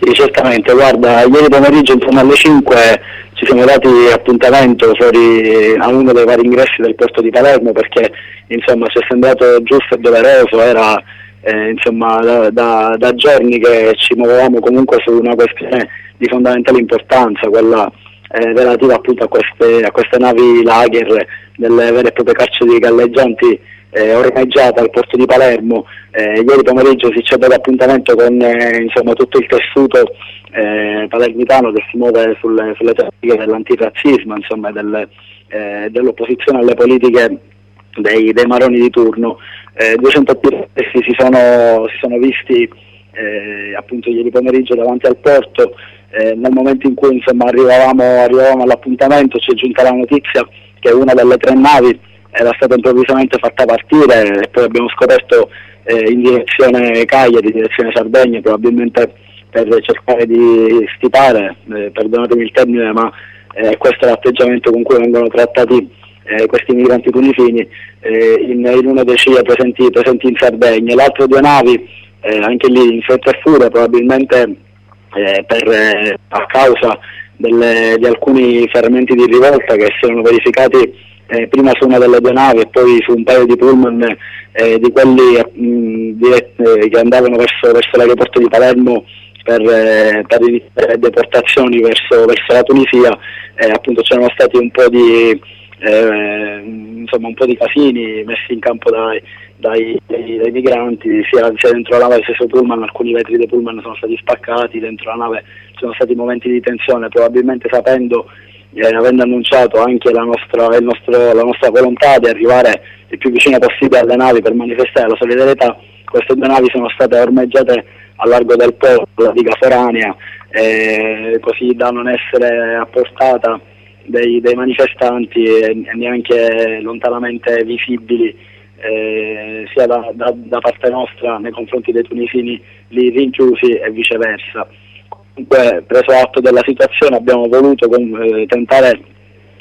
Sì, certamente, guarda, ieri pomeriggio intorno alle 5 ci siamo dati appuntamento fuori a uno dei vari ingressi del porto di Palermo perché insomma ci è sembrato giusto e doveroso, era eh, insomma, da, da, da, giorni che ci muovevamo comunque su una questione di fondamentale importanza, quella eh, relativa appunto a queste, a queste, navi lager delle vere e proprie carceri galleggianti eh, ormeggiate al porto di Palermo. Eh, ieri pomeriggio si c'è dato appuntamento con eh, insomma, tutto il tessuto eh, palermitano che si muove sulle, sulle tematiche dell'antirazzismo, insomma, del, dell'opposizione alle politiche dei, dei maroni di turno. Eh, 200 piloti si sono, si sono visti eh, appunto ieri pomeriggio davanti al porto, eh, nel momento in cui insomma, arrivavamo, arrivavamo, all'appuntamento ci è giunta la notizia che una delle tre navi era stata improvvisamente fatta partire e poi abbiamo scoperto eh, in direzione Cagliari, in direzione Sardegna, probabilmente per cercare di stipare, eh, perdonatemi il termine, ma eh, questo è l'atteggiamento con cui vengono trattati eh, questi migranti tunisini eh, in, in, uno dei CIE presenti, presenti, in Sardegna. Le altre due navi, eh, anche lì in fretta e furia, probabilmente per, a causa delle, di alcuni fermenti di rivolta che si erano verificati eh, prima su una delle due navi e poi su un paio di pullman di quelli mh, dirett- che andavano verso, verso l'aeroporto di Palermo per, per iniziare deportazioni verso, verso la Tunisia, appunto c'erano stati un po' di eh, insomma un po' di casini messi in campo dai, dai, dai, dai migranti, sia, sia, dentro la nave stesso pullman, alcuni vetri dei pullman sono stati spaccati, dentro la nave ci sono stati momenti di tensione, probabilmente sapendo, eh, avendo annunciato anche la nostra, nostro, la nostra volontà di arrivare il più vicino possibile alle navi per manifestare la solidarietà, queste due navi sono state ormeggiate a largo del porto, la diga foranea, eh, così da non essere a portata dei, dei manifestanti e, neanche lontanamente visibili eh, sia da, da, da, parte nostra nei confronti dei tunisini lì rinchiusi e viceversa. Comunque, preso atto della situazione, abbiamo voluto eh, tentare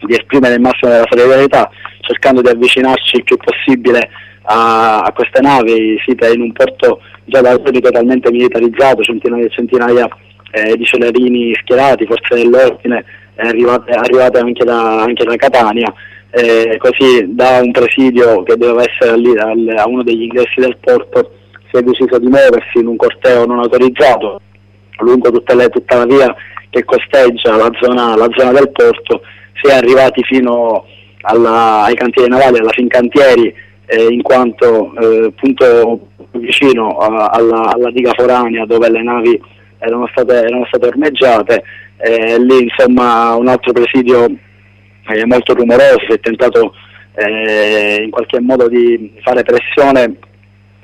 di esprimere il massimo della solidarietà, cercando di avvicinarci il più possibile a, a queste navi. Site in un porto già da alcuni totalmente militarizzato, centinaia e centinaia eh, di celerini schierati, forze dell'ordine, arrivate, arrivate anche, da, anche, da, Catania, eh, così da un presidio che doveva essere lì al, a uno degli ingressi del porto si è deciso di muoversi in un corteo non autorizzato lungo le, tutta la via che costeggia la zona, la zona del porto, si è arrivati fino alla, ai cantieri navali, alla Fincantieri, eh, in quanto eh, appunto vicino a, alla, alla diga foranea dove le navi erano state, erano state ormeggiate. Eh, lì insomma un altro presidio eh, molto rumoroso, si è tentato eh, in qualche modo di fare pressione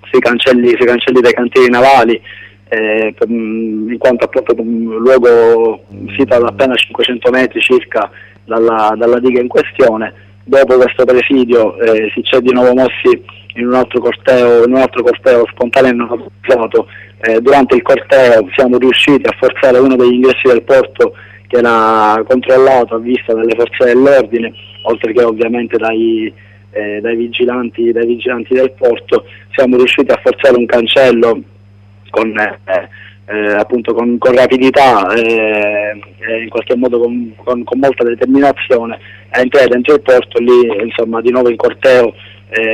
sui cancelli, sui cancelli dei cantieri navali, eh, per, in quanto appunto un luogo situato appena 500 metri circa dalla, dalla diga in questione. Dopo questo presidio eh, si c'è di nuovo mossi in un altro corteo, in un altro corteo spontaneo autorizzato eh, durante il corteo siamo riusciti a forzare uno degli ingressi del porto che era controllato a vista dalle forze dell'ordine, oltre che ovviamente dai, eh, dai, vigilanti, dai vigilanti, del porto, siamo riusciti a forzare un cancello con, eh, eh appunto con, con rapidità e eh, in qualche modo con, con, molta determinazione a entrare dentro il porto, lì insomma di nuovo in corteo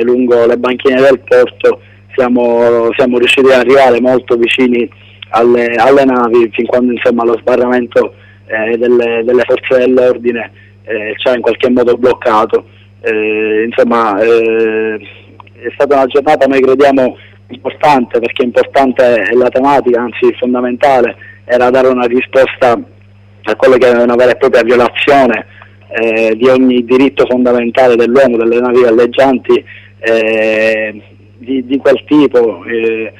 lungo le banchine del porto siamo, siamo riusciti ad arrivare molto vicini alle, alle navi fin quando insomma, lo sbarramento eh, delle, delle, forze dell'ordine eh, ci ha in qualche modo bloccato. Eh, insomma, è stata una giornata, noi crediamo, importante perché importante è la tematica, anzi fondamentale, era dare una risposta a quello che è una vera e propria violazione eh, di ogni diritto fondamentale dell'uomo, delle navi galleggianti, eh, di, di quel tipo, eh,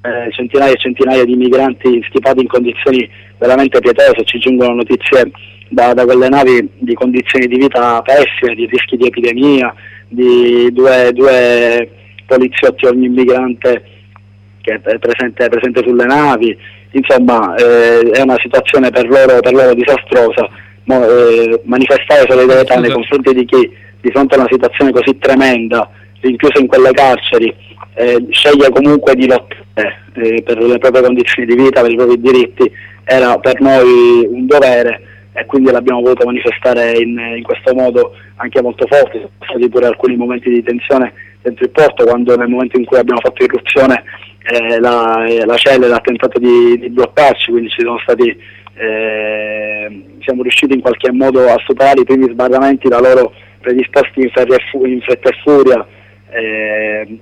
eh, centinaia e centinaia di migranti stipati in condizioni veramente pietose, ci giungono notizie da, da, quelle navi di condizioni di vita pessime, di rischi di epidemia, di due, due poliziotti ogni immigrante che è presente, presente sulle navi, insomma eh, è una situazione per loro, per loro disastrosa, Mo, eh, manifestare solidarietà nei confronti di chi di fronte a una situazione così tremenda, rinchiuso in quelle carceri, eh, sceglie comunque di lottare eh, per le proprie condizioni di vita, per i propri diritti, era per noi un dovere e quindi l'abbiamo voluto manifestare in, in questo modo anche molto forte, sono stati pure alcuni momenti di tensione dentro il porto quando nel momento in cui abbiamo fatto irruzione eh, la, la cellula ha tentato di, di, bloccarci, quindi ci sono stati, eh, siamo riusciti in qualche modo a superare i primi sbarramenti da loro predisposti in, fu- in fretta e furia. Eh,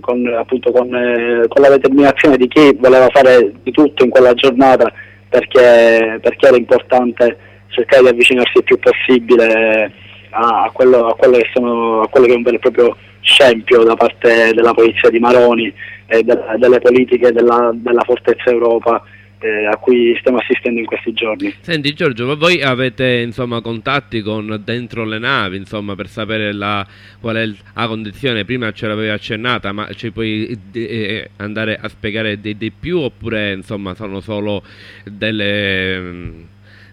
con, appunto, con, eh, con, la determinazione di chi voleva fare di tutto in quella giornata perché, perché era importante cercare di avvicinarsi il più possibile a, quello, a, quello, che sono, a quello che è un vero e proprio scempio da parte della polizia di Maroni e de, delle politiche della, della Fortezza Europa eh, a cui stiamo assistendo in questi giorni. Senti Giorgio, ma voi avete insomma, contatti con dentro le navi insomma, per sapere la, qual è la condizione? Prima ce l'avevi accennata, ma ci puoi eh, andare a spiegare di, di più oppure insomma, sono solo delle,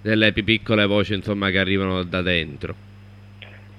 delle piccole voci insomma, che arrivano da dentro?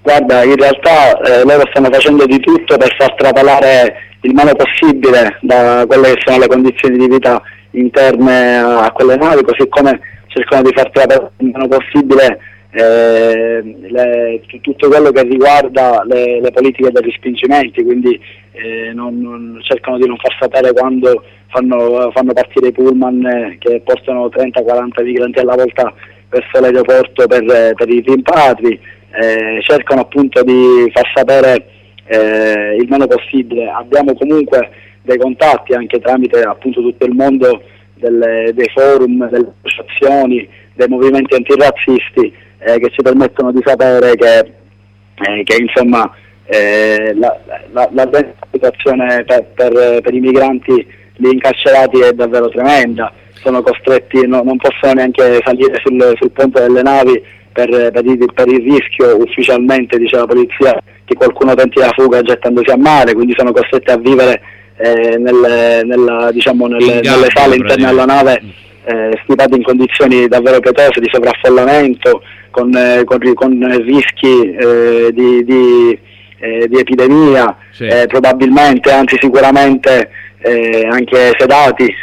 Guarda, in realtà eh, loro stanno facendo di tutto per far trapalare il meno possibile da quelle che sono le condizioni di vita interne a quelle navi, così come cercano di far trovare il meno possibile eh, le, tutto quello che riguarda le, le, politiche dei respingimenti, quindi eh, non, non, cercano di non far sapere quando fanno, fanno partire i pullman eh, che portano 30-40 migranti alla volta verso l'aeroporto per, per i rimpatri, eh, cercano appunto di far sapere eh, il meno possibile. Abbiamo comunque dei contatti anche tramite appunto tutto il mondo delle, dei forum, delle associazioni, dei movimenti antirazzisti eh, che ci permettono di sapere che, eh, che insomma eh, la, la, la, situazione per, per, per, i migranti lì incarcerati è davvero tremenda, sono costretti, no, non possono neanche salire sul, sul ponte delle navi per, per, il, per, il, rischio ufficialmente, dice la polizia, che qualcuno tenti la fuga gettandosi a mare, quindi sono costretti a vivere eh, nel, nella, diciamo, nelle, nelle sale interne alla nave eh, stipati in condizioni davvero pietose di sovraffollamento, con, eh, con, con rischi eh, di, di, eh, di, epidemia, sì. Eh, probabilmente, anzi sicuramente anche sedati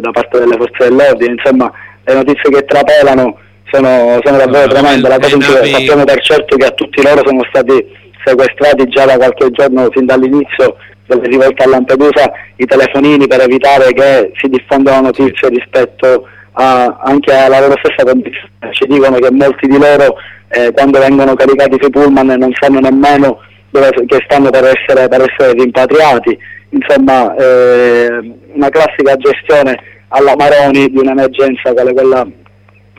da parte delle forze dell'ordine, insomma le notizie che trapelano sono, sono davvero no, tremende, la cosa in cui sappiamo per certo che a tutti loro sono stati sequestrati già da qualche giorno fin dall'inizio delle rivolte a Lampedusa i telefonini per evitare che si diffondano notizie rispetto a, anche alla loro stessa condizione. Ci dicono che molti di loro eh, quando vengono caricati sui pullman non sanno nemmeno dove che stanno per essere, per essere rimpatriati. Insomma, eh, una classica gestione alla Maroni di un'emergenza quale quella,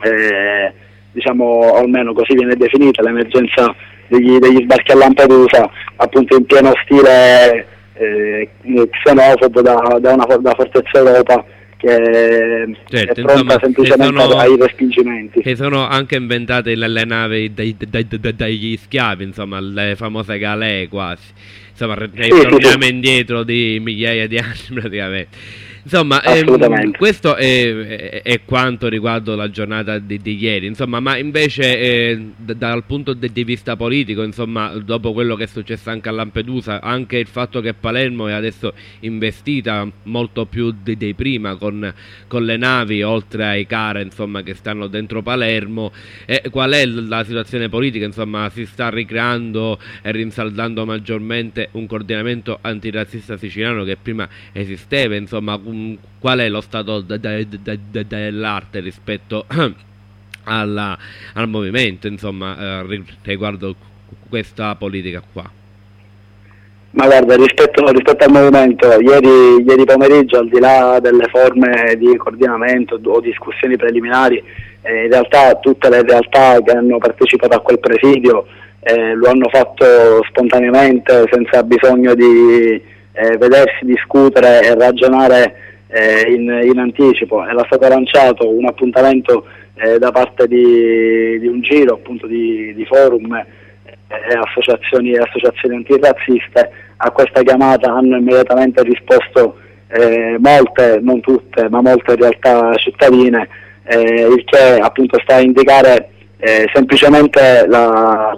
eh, diciamo, almeno così viene definita, l'emergenza degli, degli sbarchi a Lampedusa, appunto in pieno stile eh, xenofobo da, da, una, da Fortezza Europa che certo, è pronta insomma, semplicemente sono, ai respingimenti. Che sono anche inventate le, navi dai, dai, dai, dagli schiavi, insomma, le famose galee quasi. Insomma, sì, torniamo sì. indietro di migliaia di anni praticamente. Insomma, ehm, questo è, è, è, quanto riguardo la giornata di, di ieri, insomma, ma invece eh, dal punto di, di, vista politico, insomma, dopo quello che è successo anche a Lampedusa, anche il fatto che Palermo è adesso investita molto più di, di prima con, con, le navi, oltre ai care, insomma, che stanno dentro Palermo, eh, qual è la situazione politica, insomma, si sta ricreando e rinsaldando maggiormente un coordinamento antirazzista siciliano che prima esisteva, insomma, qual è lo stato de, de, de, dell'arte rispetto alla, al movimento, insomma, eh, riguardo questa politica qua? Ma guarda, rispetto, rispetto al movimento, ieri, ieri, pomeriggio, al di là delle forme di coordinamento o discussioni preliminari, eh, in realtà tutte le realtà che hanno partecipato a quel presidio eh, lo hanno fatto spontaneamente, senza bisogno di eh, vedersi discutere e ragionare eh, in, in, anticipo. Era stato lanciato un appuntamento eh, da parte di, di, un giro appunto di, di forum e associazioni, associazioni antirazziste. A questa chiamata hanno immediatamente risposto eh, molte, non tutte, ma molte realtà cittadine, eh, il che appunto sta a indicare eh, semplicemente la,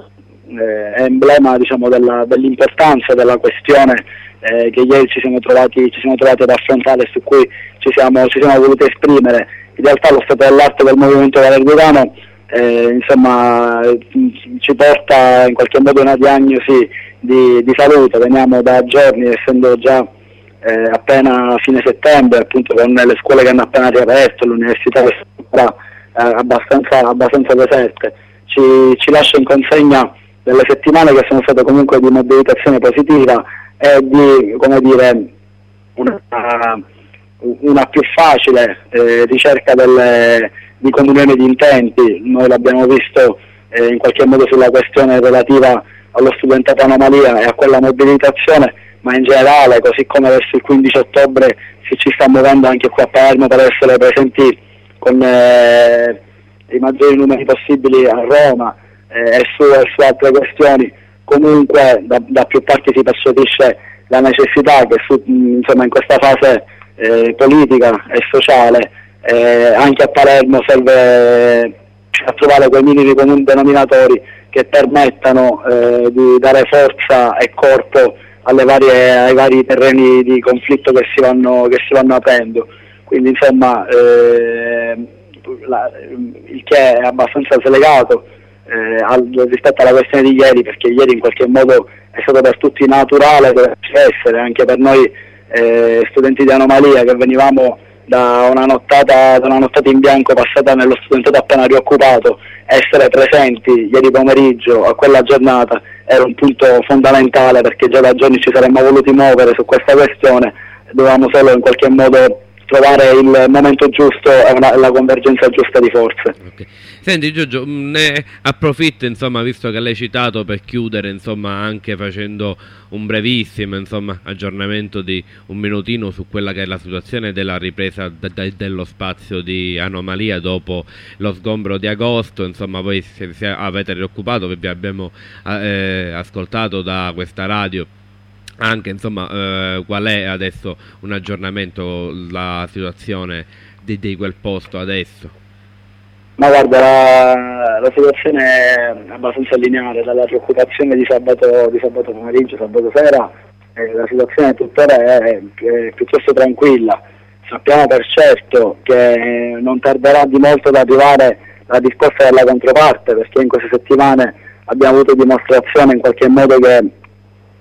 eh, emblema diciamo, della, dell'importanza della questione eh, che ieri ci siamo, trovati, ci siamo, trovati, ad affrontare e su cui ci siamo, ci siamo voluti esprimere, in realtà lo stato dell'arte del movimento valerdurano eh, insomma, ci porta in qualche modo una diagnosi di, di salute, veniamo da giorni essendo già eh, appena fine settembre, appunto con le scuole che hanno appena riaperto, l'università che sarà eh, abbastanza, abbastanza deserte, ci, ci lascia in consegna delle settimane che sono state comunque di mobilitazione positiva e di, come dire, una, una più facile eh, ricerca delle, di comunione di intenti, noi l'abbiamo visto eh, in qualche modo sulla questione relativa allo studentato anomalia e a quella mobilitazione, ma in generale, così come verso il 15 ottobre si ci sta muovendo anche qua a Palermo per essere presenti con eh, i maggiori numeri possibili a Roma eh, e, su, e, su, altre questioni, comunque da, da, più parti si percepisce la necessità che su, insomma, in questa fase eh, politica e sociale eh, anche a Palermo serve a trovare quei minimi comuni denominatori che permettano eh, di dare forza e corpo varie, ai vari terreni di conflitto che si vanno, che si vanno aprendo. Quindi insomma eh, la, il che è abbastanza slegato eh, al, rispetto alla questione di ieri, perché ieri in qualche modo è stato per tutti naturale, deve essere anche per noi eh, studenti di anomalia che venivamo da una, nottata, da una nottata in bianco passata nello studentato appena rioccupato, essere presenti ieri pomeriggio a quella giornata era un punto fondamentale perché già da giorni ci saremmo voluti muovere su questa questione, dovevamo solo in qualche modo trovare il momento giusto e la convergenza giusta di forze. Okay. Senti Giorgio, mm, ne approfitto insomma, visto che l'hai citato per chiudere insomma, anche facendo un brevissimo insomma, aggiornamento di un minutino su quella che è la situazione della ripresa de dello spazio di anomalia dopo lo sgombro di agosto, insomma voi se, se avete rioccupato, vi abbiamo eh, ascoltato da questa radio anche insomma eh, qual è adesso un aggiornamento la situazione di, di quel posto adesso? Ma guarda la, la, situazione è abbastanza lineare dalla preoccupazione di sabato, di sabato pomeriggio sabato sera eh, la situazione tuttora è, è piuttosto tranquilla. Sappiamo per certo che non tarderà di molto ad arrivare la risposta della controparte perché in queste settimane abbiamo avuto dimostrazione in qualche modo che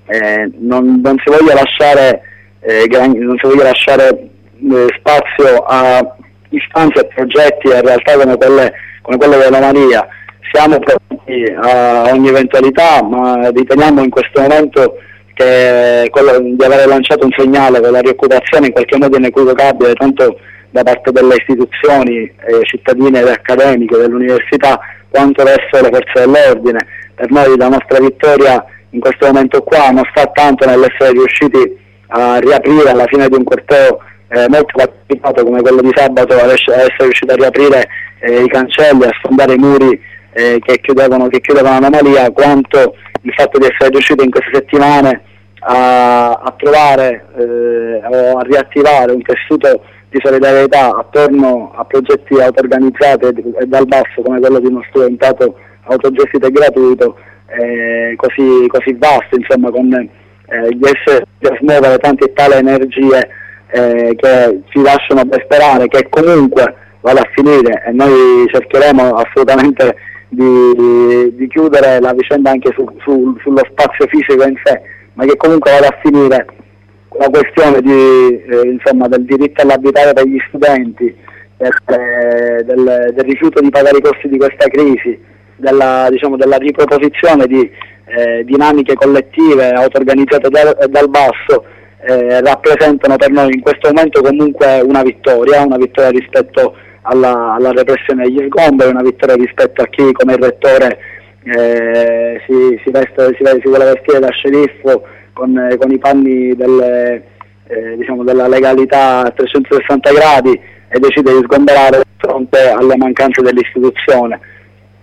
eh, non, non, si voglia lasciare, eh, non si voglia lasciare eh, spazio a istanze e progetti e realtà come quelle, come quelle dell'Omaria. Siamo pronti a ogni eventualità, ma riteniamo in questo momento che quello di aver lanciato un segnale con la rioccupazione in qualche modo inequivocabile tanto da parte delle istituzioni eh, cittadine ed accademiche dell'università quanto verso le forze dell'ordine. Per noi la nostra vittoria in questo momento qua non sta tanto nell'essere riusciti a riaprire alla fine di un corteo eh, molto partecipato come quello di sabato, ad essere riusciti a riaprire eh, i cancelli, a sfondare i muri eh, che, chiudevano, che chiudevano l'anomalia, quanto il fatto di essere riusciti in queste settimane a, a trovare eh, o a riattivare un tessuto di solidarietà attorno a progetti auto-organizzati e dal basso come quello di uno studentato autogestito e gratuito eh, così, così vasto, insomma, con eh, gli esseri a smuovere tante e tale energie eh, che ci lasciano per sperare che comunque vada a finire. E noi cercheremo assolutamente di, di chiudere la vicenda anche su, su, sullo spazio fisico in sé, ma che comunque vada a finire la questione di, eh, insomma, del diritto all'abitare per gli studenti, del, eh, del, del rifiuto di pagare i costi di questa crisi, della, diciamo, della riproposizione di eh, dinamiche collettive auto-organizzate dal, dal basso eh, rappresentano per noi in questo momento comunque una vittoria, una vittoria rispetto alla, alla repressione degli sgomberi, una vittoria rispetto a chi come il rettore eh, si, si, veste, si, si, vuole vestire da sceriffo con, con i panni delle, eh, diciamo, della legalità a 360 gradi e decide di sgomberare di fronte alle mancanze dell'istituzione.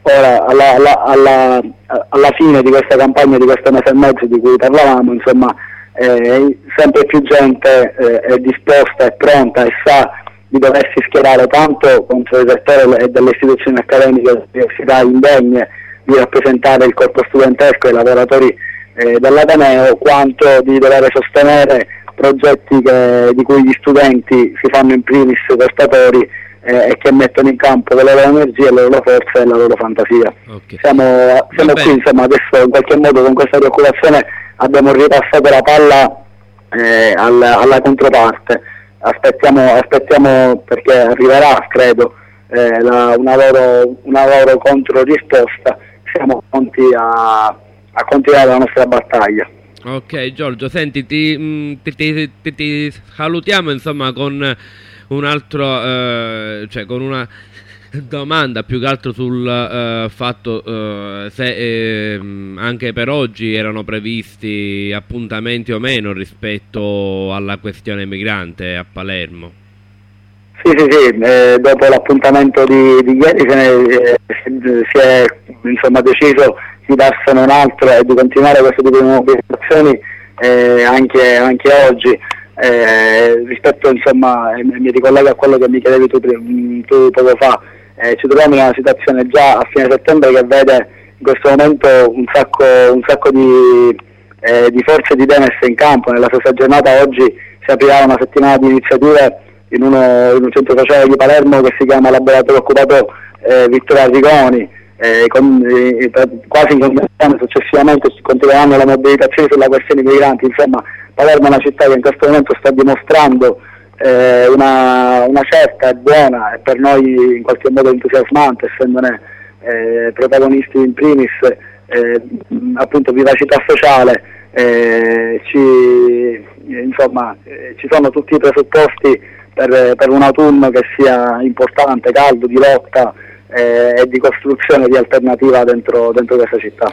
Ora, alla, alla, alla, alla, fine di questa campagna di questo mese e mezzo di cui parlavamo, insomma, eh, sempre più gente eh, è disposta, è pronta e sa di doversi schierare tanto contro il rettore e delle istituzioni accademiche delle università indegne di rappresentare il corpo studentesco e i lavoratori eh, dell'Ateneo, quanto di dover sostenere progetti che, di cui gli studenti si fanno in primis portatori eh, e che mettono in campo le loro energie, le loro forze e la loro fantasia. Okay. Siamo, siamo qui insomma adesso in qualche modo con questa preoccupazione abbiamo ripassato la palla eh, alla, alla, controparte. Aspettiamo, aspettiamo, perché arriverà, credo, eh, la, una, loro, una loro controrisposta. Siamo pronti a, a continuare la nostra battaglia. Ok Giorgio, senti, ti, mm, ti, ti, ti salutiamo insomma con un altro, eh, cioè con una domanda più che altro sul uh, fatto uh, se uh, anche per oggi erano previsti appuntamenti o meno rispetto alla questione migrante a Palermo. Sì, sì, sì, eh, dopo l'appuntamento di, di, ieri se ne, eh, si è insomma, deciso di darsene un altro e di continuare questo tipo di eh, anche, anche oggi. Eh, rispetto insomma, mi ricollego a quello che mi chiedevi tu, tu poco fa, eh, ci troviamo in una situazione già a fine settembre che vede in questo momento un sacco, un sacco di, eh, di, forze di idee in campo. Nella stessa giornata oggi si aprirà una settimana di iniziative in, uno, in un centro sociale di Palermo che si chiama Laboratorio Occupato eh, Vittorio Arrigoni. Eh, con, eh, quasi in condizione successivamente continueranno le mobilitazioni sulla questione migranti, insomma Palermo è una città che in questo momento sta dimostrando eh, una, una, certa e buona e per noi in qualche modo entusiasmante, essendone eh, protagonisti in primis, eh, appunto vivacità sociale, eh, ci, insomma, eh, ci sono tutti i presupposti per, per, un autunno che sia importante, caldo, di lotta eh, e di costruzione di alternativa dentro, dentro questa città.